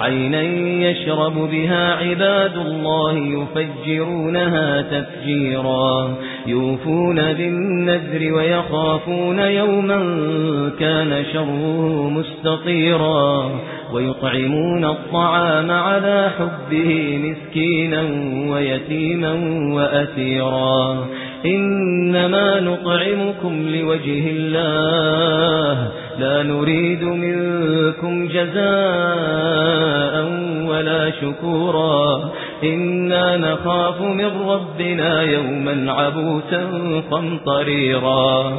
عينا يشرب بها عباد الله يفجرونها تفجيرا يوفون بالنذر ويخافون يوما كان شره مستطيرا ويطعمون الطعام على حبه مسكينا ويتيما وأسيرا. إنما نطعمكم لوجه الله لا نريد منكم جزاء ولا شكورا. إنا نخاف من ربنا يوما عبوسا قمطريرا.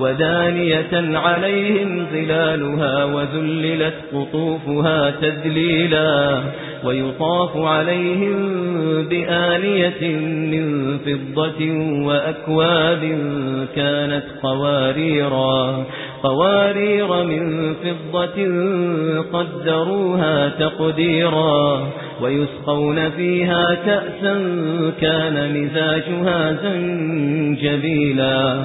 ودانية عليهم ظلالها وذللت قطوفها تذليلا ويطاف عليهم بآلية من فضة وأكواب كانت قواريرا قوارير من فضة قدروها تقديرا ويسقون فيها كأسا كان مزاجها زنجبيلا